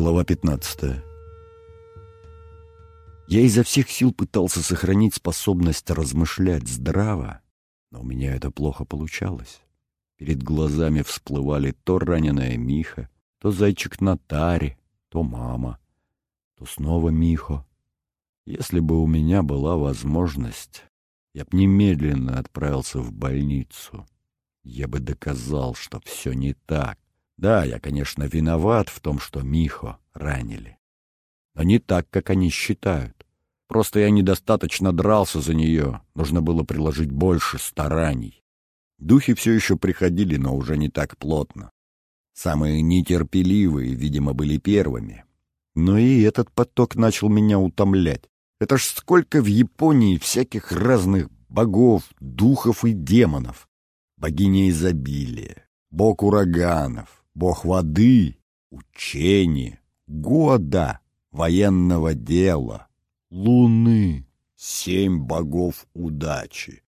Глава 15. Я изо всех сил пытался сохранить способность размышлять здраво, но у меня это плохо получалось. Перед глазами всплывали то раненая Миха, то зайчик на таре, то мама, то снова Михо. Если бы у меня была возможность, я б немедленно отправился в больницу. Я бы доказал, что все не так. Да, я, конечно, виноват в том, что Михо ранили. Но не так, как они считают. Просто я недостаточно дрался за нее. Нужно было приложить больше стараний. Духи все еще приходили, но уже не так плотно. Самые нетерпеливые, видимо, были первыми. Но и этот поток начал меня утомлять. Это ж сколько в Японии всяких разных богов, духов и демонов. Богиня изобилия, бог ураганов, бог воды, учения, года, военного дела, луны, семь богов удачи,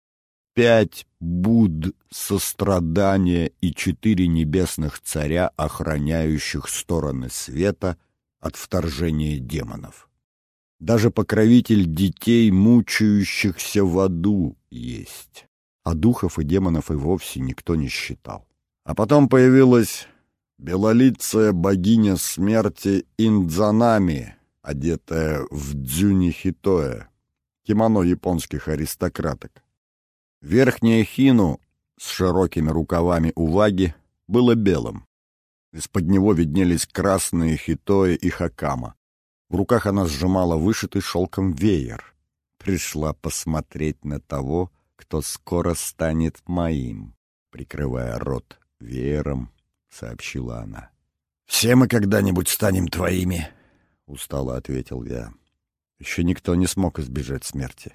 пять Будд сострадания и четыре небесных царя, охраняющих стороны света от вторжения демонов. Даже покровитель детей, мучающихся в аду, есть. А духов и демонов и вовсе никто не считал. А потом появилась белолицая богиня смерти Индзанами, одетая в дзюнихитоэ, кимоно японских аристократок. Верхняя хину с широкими рукавами уваги было белым. Из-под него виднелись красные хитоэ и хакама. В руках она сжимала вышитый шелком веер. Пришла посмотреть на того, кто скоро станет моим, прикрывая рот веером — сообщила она. «Все мы когда-нибудь станем твоими», — устало ответил я. Еще никто не смог избежать смерти.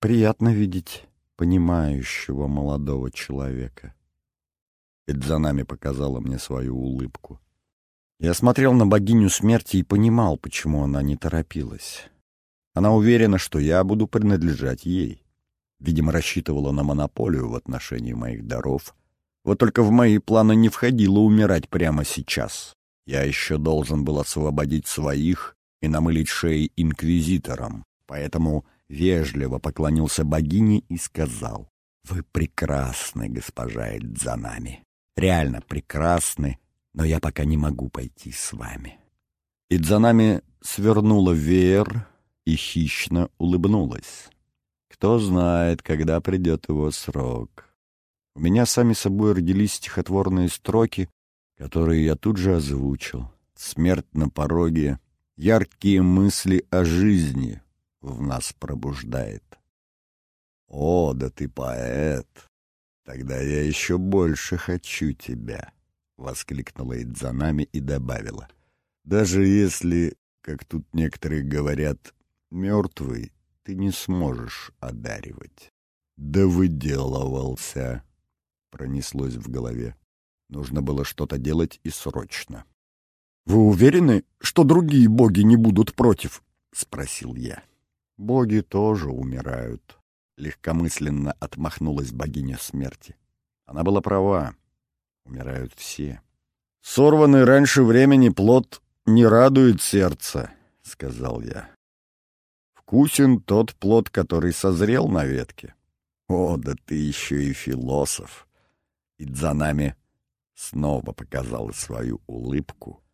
Приятно видеть понимающего молодого человека. Эдзанами показала мне свою улыбку. Я смотрел на богиню смерти и понимал, почему она не торопилась. Она уверена, что я буду принадлежать ей. Видимо, рассчитывала на монополию в отношении моих даров вот только в мои планы не входило умирать прямо сейчас. Я еще должен был освободить своих и намылить шеи инквизиторам. Поэтому вежливо поклонился богине и сказал, «Вы прекрасны, госпожа Эдзанами. Реально прекрасны, но я пока не могу пойти с вами». Идзанами свернула веер и хищно улыбнулась. Кто знает, когда придет его срок. У меня сами собой родились стихотворные строки, которые я тут же озвучил. Смерть на пороге, яркие мысли о жизни в нас пробуждает. О, да ты поэт! Тогда я еще больше хочу тебя, — воскликнула Идзанами и добавила. Даже если, как тут некоторые говорят, мертвый, ты не сможешь одаривать. Да выделывался. Пронеслось в голове. Нужно было что-то делать и срочно. «Вы уверены, что другие боги не будут против?» — спросил я. «Боги тоже умирают», — легкомысленно отмахнулась богиня смерти. Она была права. Умирают все. «Сорванный раньше времени плод не радует сердце», — сказал я. «Вкусен тот плод, который созрел на ветке». «О, да ты еще и философ!» Идзанами снова показала свою улыбку.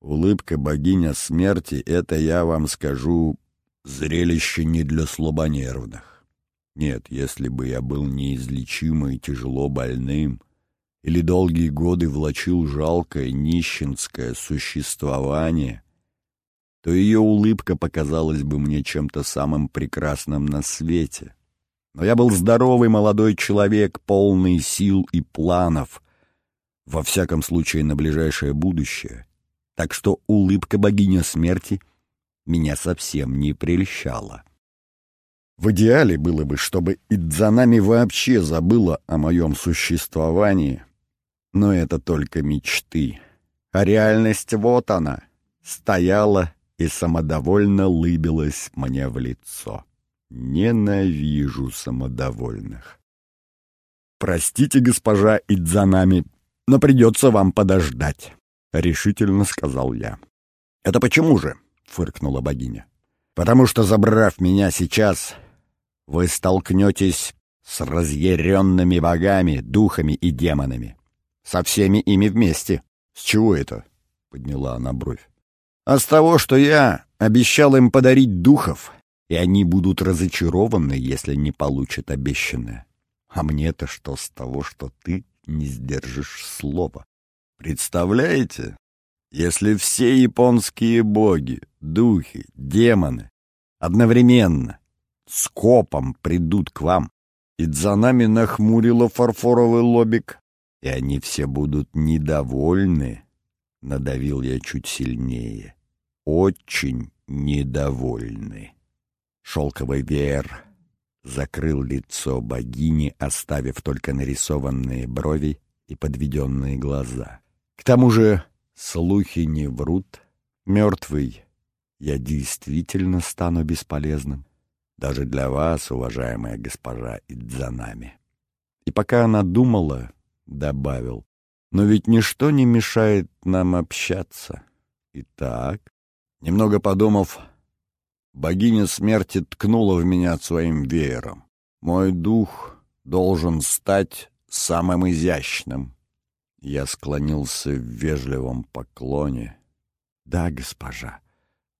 Улыбка богиня смерти — это, я вам скажу, зрелище не для слабонервных. Нет, если бы я был неизлечимо и тяжело больным, или долгие годы влачил жалкое нищенское существование, то ее улыбка показалась бы мне чем-то самым прекрасным на свете. Но я был здоровый молодой человек, полный сил и планов, во всяком случае на ближайшее будущее. Так что улыбка богини смерти меня совсем не прельщала. В идеале было бы, чтобы Идзанами вообще забыла о моем существовании, но это только мечты. А реальность вот она, стояла и самодовольно лыбилась мне в лицо. Ненавижу самодовольных. «Простите, госпожа Идзанами, но придется вам подождать», — решительно сказал я. «Это почему же?» — фыркнула богиня. «Потому что, забрав меня сейчас, вы столкнетесь с разъяренными богами, духами и демонами. Со всеми ими вместе. С чего это?» — подняла она бровь. «А с того, что я обещал им подарить духов, и они будут разочарованы, если не получат обещанное. А мне-то что с того, что ты не сдержишь слова? Представляете? Если все японские боги, духи, демоны одновременно скопом придут к вам, и за нами нахмурила фарфоровый лобик, и они все будут недовольны, надавил я чуть сильнее, очень недовольны. Шелковый веер закрыл лицо богини, оставив только нарисованные брови и подведенные глаза. К тому же слухи не врут. Мертвый я действительно стану бесполезным. Даже для вас, уважаемая госпожа Идзанами. И пока она думала, добавил, но ведь ничто не мешает нам общаться. Итак, немного подумав, Богиня смерти ткнула в меня своим веером. Мой дух должен стать самым изящным. Я склонился в вежливом поклоне. «Да, госпожа,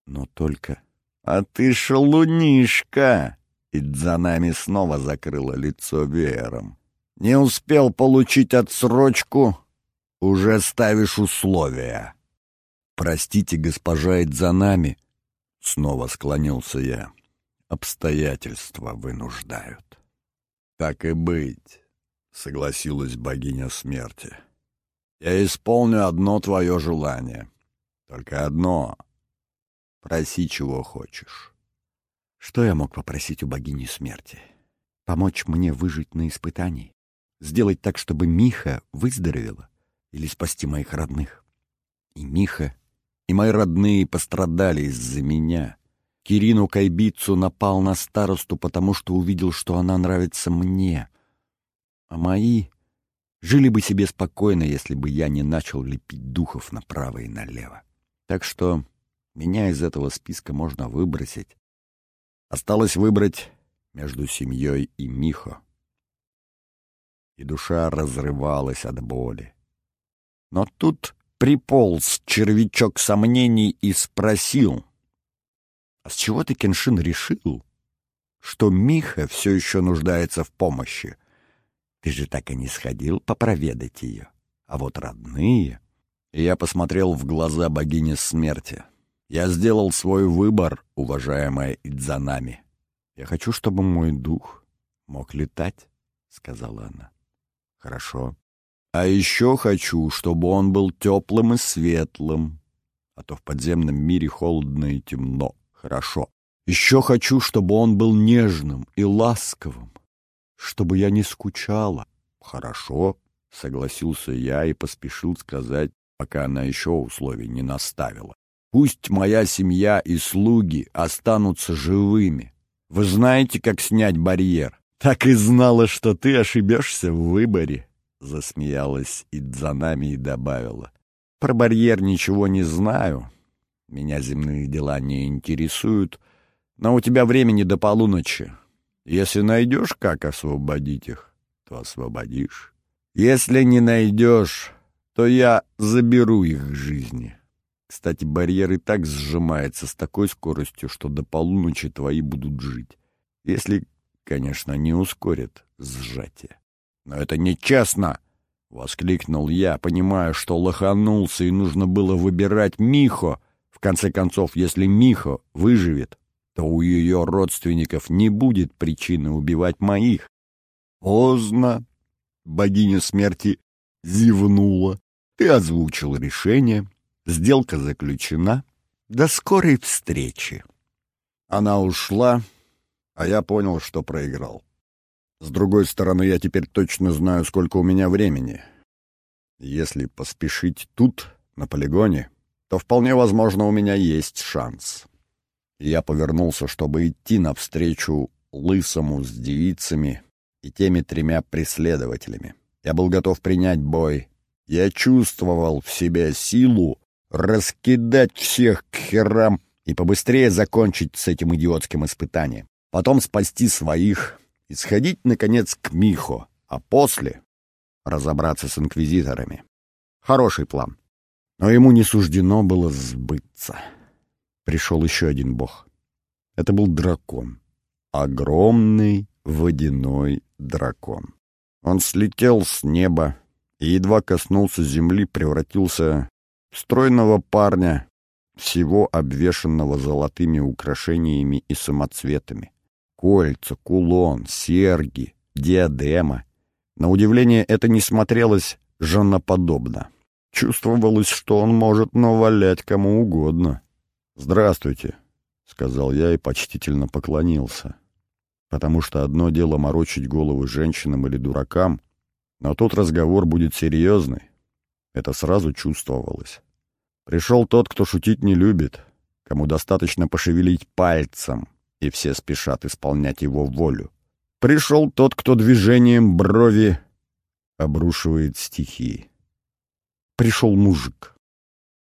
но только...» «А ты шалунишка!» И за нами снова закрыла лицо веером. «Не успел получить отсрочку, уже ставишь условия». «Простите, госпожа Идзанами», Снова склонился я. Обстоятельства вынуждают. Так и быть, согласилась богиня смерти. Я исполню одно твое желание. Только одно. Проси, чего хочешь. Что я мог попросить у богини смерти? Помочь мне выжить на испытании? Сделать так, чтобы Миха выздоровела? Или спасти моих родных? И Миха и мои родные пострадали из-за меня. Кирину Кайбицу напал на старосту, потому что увидел, что она нравится мне. А мои жили бы себе спокойно, если бы я не начал лепить духов направо и налево. Так что меня из этого списка можно выбросить. Осталось выбрать между семьей и Михо. И душа разрывалась от боли. Но тут приполз червячок сомнений и спросил, «А с чего ты, Кеншин, решил, что Миха все еще нуждается в помощи? Ты же так и не сходил попроведать ее. А вот родные...» Я посмотрел в глаза богини смерти. «Я сделал свой выбор, уважаемая Идзанами. Я хочу, чтобы мой дух мог летать», — сказала она. «Хорошо. А еще хочу, чтобы он был теплым и светлым, а то в подземном мире холодно и темно. Хорошо. Еще хочу, чтобы он был нежным и ласковым, чтобы я не скучала. Хорошо, согласился я и поспешил сказать, пока она еще условий не наставила. Пусть моя семья и слуги останутся живыми. Вы знаете, как снять барьер? Так и знала, что ты ошибешься в выборе. Засмеялась Идзанами и добавила. Про барьер ничего не знаю. Меня земные дела не интересуют. Но у тебя времени до полуночи. Если найдешь, как освободить их, то освободишь. Если не найдешь, то я заберу их жизни. Кстати, барьер и так сжимается с такой скоростью, что до полуночи твои будут жить. Если, конечно, не ускорят сжатие. «Но это нечестно!» — воскликнул я, понимая, что лоханулся и нужно было выбирать Михо. В конце концов, если Михо выживет, то у ее родственников не будет причины убивать моих. Поздно. Богиня смерти зевнула. Ты озвучил решение. Сделка заключена. До скорой встречи. Она ушла, а я понял, что проиграл. С другой стороны, я теперь точно знаю, сколько у меня времени. Если поспешить тут, на полигоне, то вполне возможно у меня есть шанс. Я повернулся, чтобы идти навстречу лысому с девицами и теми тремя преследователями. Я был готов принять бой. Я чувствовал в себе силу, раскидать всех к херам и побыстрее закончить с этим идиотским испытанием. Потом спасти своих и сходить, наконец, к Михо, а после разобраться с инквизиторами. Хороший план. Но ему не суждено было сбыться. Пришел еще один бог. Это был дракон. Огромный водяной дракон. Он слетел с неба и едва коснулся земли, превратился в стройного парня, всего обвешанного золотыми украшениями и самоцветами. Кольца, кулон, серьги, диадема. На удивление это не смотрелось женоподобно. Чувствовалось, что он может навалять кому угодно. «Здравствуйте», — сказал я и почтительно поклонился. Потому что одно дело морочить головы женщинам или дуракам, но тут разговор будет серьезный. Это сразу чувствовалось. Пришел тот, кто шутить не любит, кому достаточно пошевелить пальцем, и все спешат исполнять его волю. Пришел тот, кто движением брови обрушивает стихии. Пришел мужик.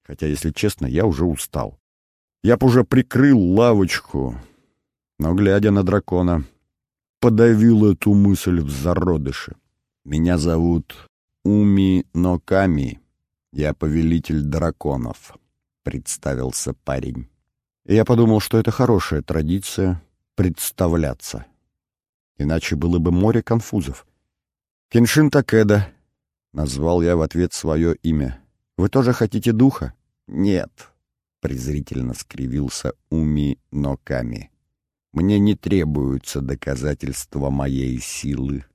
Хотя, если честно, я уже устал. Я б уже прикрыл лавочку, но, глядя на дракона, подавил эту мысль в зародыше. Меня зовут Уми Ноками. Я повелитель драконов, — представился парень. Я подумал, что это хорошая традиция — представляться. Иначе было бы море конфузов. «Кеншин Такеда», — назвал я в ответ свое имя. «Вы тоже хотите духа?» «Нет», — презрительно скривился Уми Ноками. «Мне не требуются доказательства моей силы».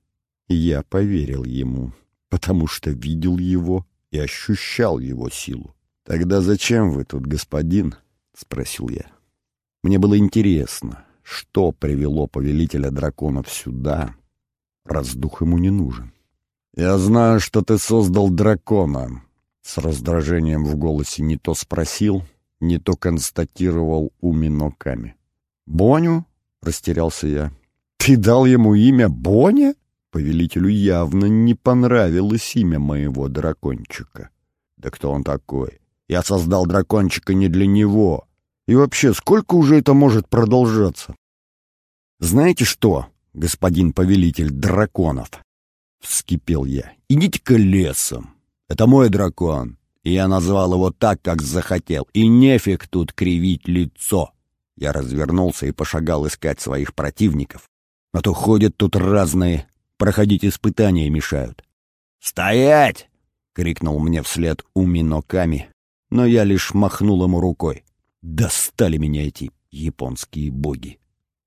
Я поверил ему, потому что видел его и ощущал его силу. «Тогда зачем вы тут, господин?» — спросил я. Мне было интересно, что привело повелителя драконов сюда, раз дух ему не нужен. «Я знаю, что ты создал дракона», — с раздражением в голосе не то спросил, не то констатировал уминоками. «Боню?» — растерялся я. «Ты дал ему имя Боня?» Повелителю явно не понравилось имя моего дракончика. Да кто он такой? Я создал дракончика не для него. И вообще, сколько уже это может продолжаться? Знаете что, господин повелитель драконов? Вскипел я. Идите-ка лесом. Это мой дракон. И я назвал его так, как захотел. И нефиг тут кривить лицо. Я развернулся и пошагал искать своих противников. А то ходят тут разные проходить испытания мешают. «Стоять!» — крикнул мне вслед Уминоками, но я лишь махнул ему рукой. Достали меня эти японские боги.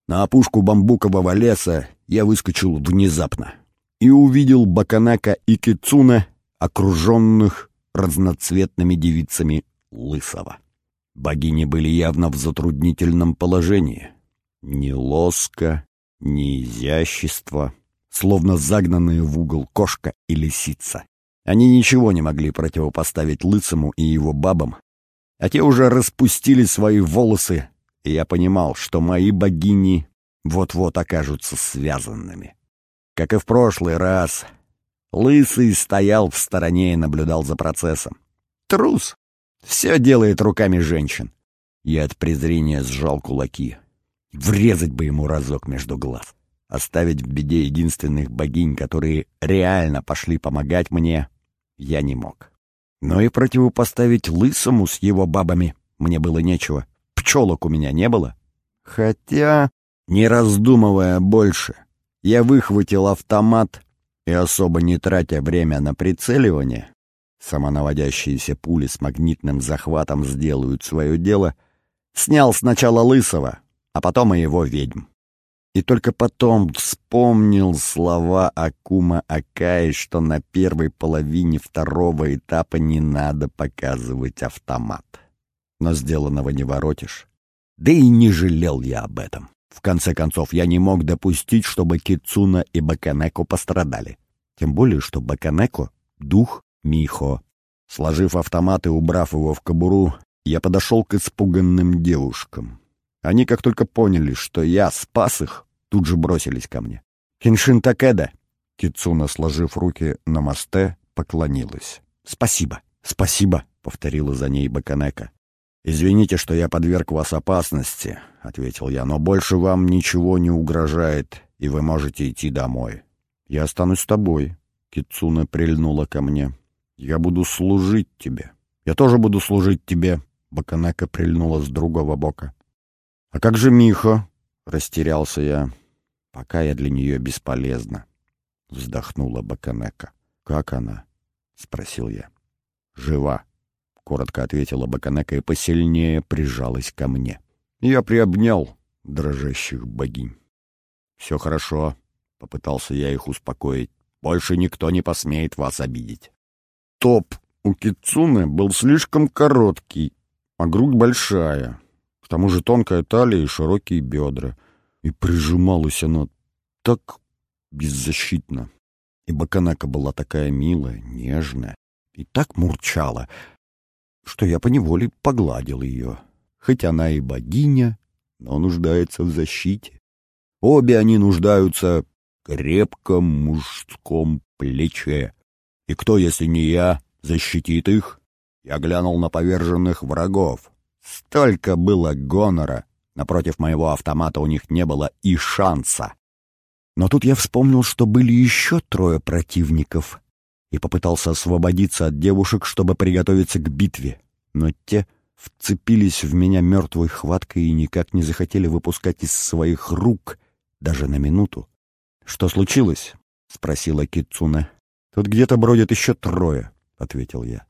На опушку бамбукового леса я выскочил внезапно и увидел Баканака и Кицуна, окруженных разноцветными девицами Лысого. Богини были явно в затруднительном положении. Ни лоска, ни изящества, словно загнанные в угол кошка и лисица. Они ничего не могли противопоставить Лысому и его бабам, а те уже распустили свои волосы, и я понимал, что мои богини вот-вот окажутся связанными. Как и в прошлый раз, Лысый стоял в стороне и наблюдал за процессом. Трус! Все делает руками женщин. Я от презрения сжал кулаки. Врезать бы ему разок между глаз. Оставить в беде единственных богинь, которые реально пошли помогать мне, я не мог. Но и противопоставить лысому с его бабами мне было нечего. Пчелок у меня не было. Хотя, не раздумывая больше, я выхватил автомат и, особо не тратя время на прицеливание, самонаводящиеся пули с магнитным захватом сделают свое дело, снял сначала лысого, а потом и его ведьм. И только потом вспомнил слова Акума Акаи, что на первой половине второго этапа не надо показывать автомат. Но сделанного не воротишь. Да и не жалел я об этом. В конце концов, я не мог допустить, чтобы Кицуна и Баканеко пострадали. Тем более, что Баканеко — дух Михо. Сложив автомат и убрав его в кобуру, я подошел к испуганным девушкам. Они, как только поняли, что я спас их, тут же бросились ко мне. «Хиншин Такеда!» Кицуна, сложив руки на мосте, поклонилась. «Спасибо, спасибо!» — повторила за ней Баканека. «Извините, что я подверг вас опасности», — ответил я, — «но больше вам ничего не угрожает, и вы можете идти домой». «Я останусь с тобой», — Кицуна прильнула ко мне. «Я буду служить тебе». «Я тоже буду служить тебе», — Баканека прильнула с другого бока. «А как же Миха?» — растерялся я. «Пока я для нее бесполезна», — вздохнула Баканека. «Как она?» — спросил я. «Жива», — коротко ответила Баканека и посильнее прижалась ко мне. Я приобнял дрожащих богинь. «Все хорошо», — попытался я их успокоить. «Больше никто не посмеет вас обидеть». Топ у Кицуны был слишком короткий, а грудь большая. Тому же тонкая талия и широкие бедра. И прижималась она так беззащитно. И Баканака была такая милая, нежная и так мурчала, что я поневоле погладил ее. Хоть она и богиня, но нуждается в защите. Обе они нуждаются в крепком мужском плече. И кто, если не я, защитит их? Я глянул на поверженных врагов. Столько было гонора. Напротив моего автомата у них не было и шанса. Но тут я вспомнил, что были еще трое противников, и попытался освободиться от девушек, чтобы приготовиться к битве. Но те вцепились в меня мертвой хваткой и никак не захотели выпускать из своих рук даже на минуту. «Что случилось?» — спросила Китсуне. «Тут где-то бродят еще трое», — ответил я.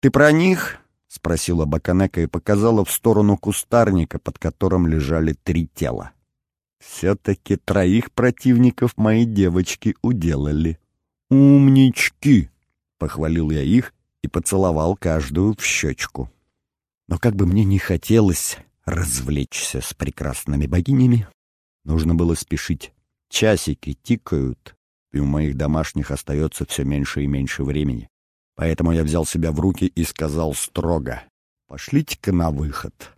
«Ты про них?» — спросила Баканека и показала в сторону кустарника, под которым лежали три тела. «Все-таки троих противников мои девочки уделали». «Умнички!» — похвалил я их и поцеловал каждую в щечку. Но как бы мне не хотелось развлечься с прекрасными богинями, нужно было спешить. Часики тикают, и у моих домашних остается все меньше и меньше времени. Поэтому я взял себя в руки и сказал строго «Пошлите-ка на выход».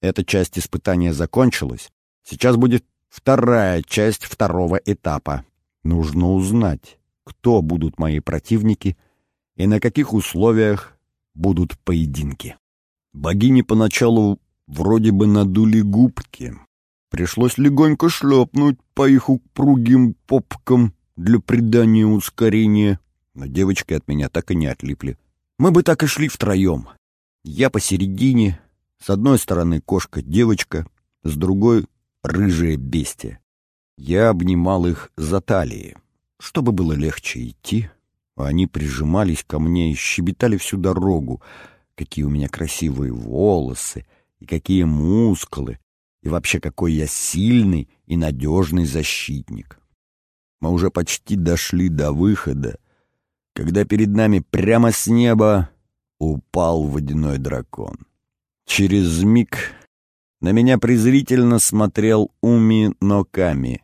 Эта часть испытания закончилась. Сейчас будет вторая часть второго этапа. Нужно узнать, кто будут мои противники и на каких условиях будут поединки. Богини поначалу вроде бы надули губки. Пришлось легонько шлепнуть по их упругим попкам для придания ускорения, но девочки от меня так и не отлипли. Мы бы так и шли втроем. Я посередине, с одной стороны кошка-девочка, с другой — рыжая бестия. Я обнимал их за талии чтобы было легче идти. Они прижимались ко мне и щебетали всю дорогу. Какие у меня красивые волосы, и какие мускулы, и вообще какой я сильный и надежный защитник. Мы уже почти дошли до выхода, когда перед нами прямо с неба упал водяной дракон. Через миг на меня презрительно смотрел Уми Ноками.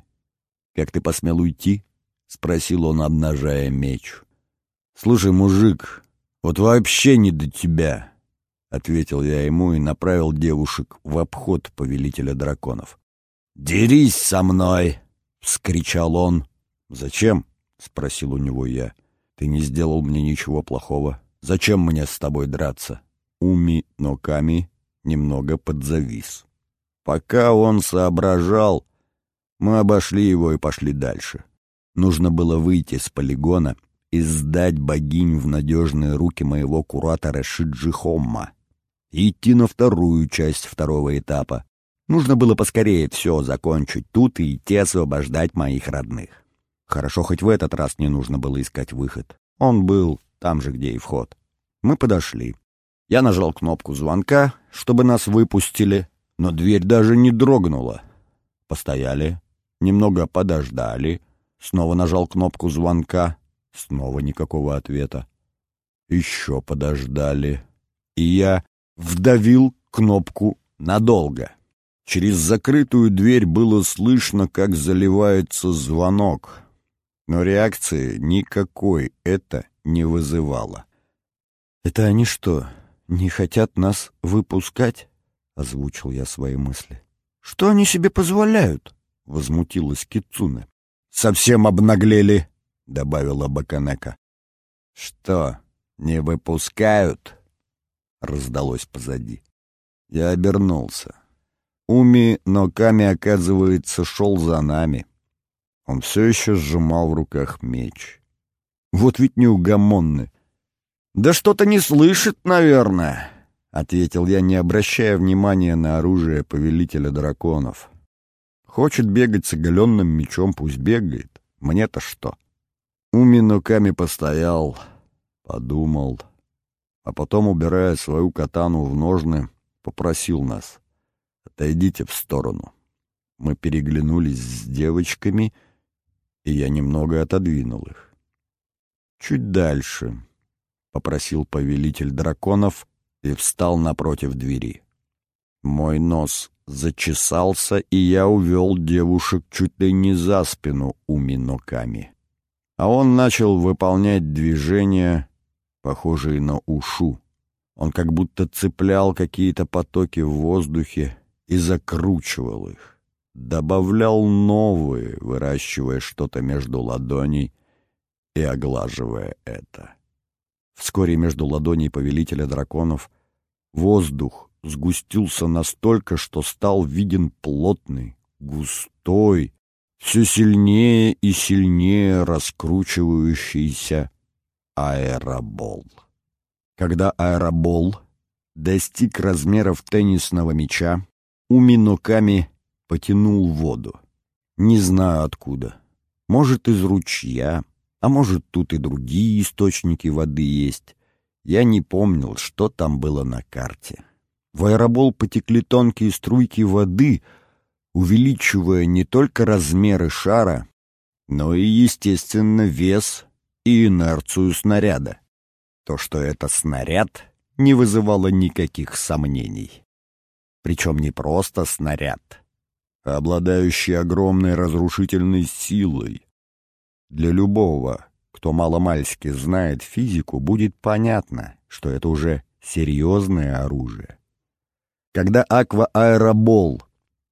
«Как ты посмел уйти?» — спросил он, обнажая меч. «Слушай, мужик, вот вообще не до тебя!» — ответил я ему и направил девушек в обход повелителя драконов. «Дерись со мной!» — вскричал он. «Зачем?» — спросил у него я. «Ты не сделал мне ничего плохого. Зачем мне с тобой драться?» Уми Ноками немного подзавис. Пока он соображал, мы обошли его и пошли дальше. Нужно было выйти с полигона и сдать богинь в надежные руки моего куратора Шиджи Хомма и идти на вторую часть второго этапа. Нужно было поскорее все закончить тут и идти освобождать моих родных. Хорошо, хоть в этот раз не нужно было искать выход. Он был там же, где и вход. Мы подошли. Я нажал кнопку звонка, чтобы нас выпустили, но дверь даже не дрогнула. Постояли, немного подождали, Снова нажал кнопку звонка. Снова никакого ответа. Еще подождали. И я вдавил кнопку надолго. Через закрытую дверь было слышно, как заливается звонок. Но реакции никакой это не вызывало. «Это они что, не хотят нас выпускать?» — озвучил я свои мысли. «Что они себе позволяют?» — возмутилась Кицуне совсем обнаглели», — добавила Баканека. «Что, не выпускают?» раздалось позади. Я обернулся. Уми Ноками, оказывается, шел за нами. Он все еще сжимал в руках меч. Вот ведь неугомонный. «Да что-то не слышит, наверное», — ответил я, не обращая внимания на оружие повелителя драконов. «Хочет бегать с оголенным мечом, пусть бегает. Мне-то что?» Уми Ноками постоял, подумал, а потом, убирая свою катану в ножны, попросил нас «Отойдите в сторону». Мы переглянулись с девочками, и я немного отодвинул их. «Чуть дальше», — попросил повелитель драконов и встал напротив двери. Мой нос зачесался, и я увел девушек чуть ли не за спину у Миноками. А он начал выполнять движения, похожие на ушу. Он как будто цеплял какие-то потоки в воздухе и закручивал их. Добавлял новые, выращивая что-то между ладоней и оглаживая это. Вскоре между ладоней повелителя драконов воздух сгустился настолько, что стал виден плотный, густой, все сильнее и сильнее раскручивающийся аэробол. Когда аэробол достиг размеров теннисного мяча, Уминоками потянул воду. Не знаю откуда. Может, из ручья, а может, тут и другие источники воды есть. Я не помнил, что там было на карте. В аэробол потекли тонкие струйки воды, увеличивая не только размеры шара, но и, естественно, вес и инерцию снаряда. То, что это снаряд, не вызывало никаких сомнений. Причем не просто снаряд, обладающий огромной разрушительной силой. Для любого, кто маломальски знает физику, будет понятно, что это уже серьезное оружие. Когда аквааэробол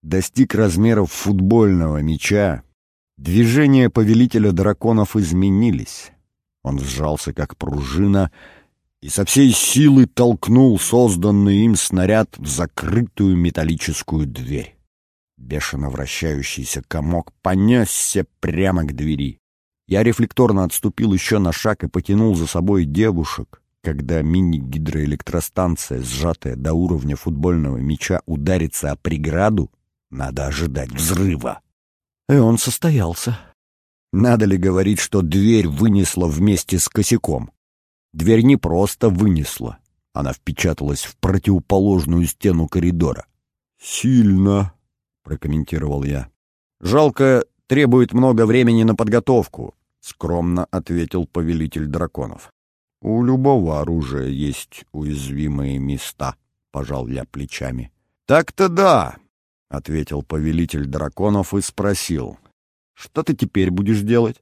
достиг размеров футбольного мяча, движения повелителя драконов изменились. Он сжался, как пружина, и со всей силы толкнул созданный им снаряд в закрытую металлическую дверь. Бешено вращающийся комок понесся прямо к двери. Я рефлекторно отступил еще на шаг и потянул за собой девушек, когда мини-гидроэлектростанция, сжатая до уровня футбольного мяча, ударится о преграду, надо ожидать взрыва. И он состоялся. Надо ли говорить, что дверь вынесла вместе с косяком? Дверь не просто вынесла, она впечаталась в противоположную стену коридора. «Сильно», — прокомментировал я. «Жалко, требует много времени на подготовку», — скромно ответил повелитель драконов. «У любого оружия есть уязвимые места», — пожал я плечами. «Так-то да», — ответил повелитель драконов и спросил. «Что ты теперь будешь делать?»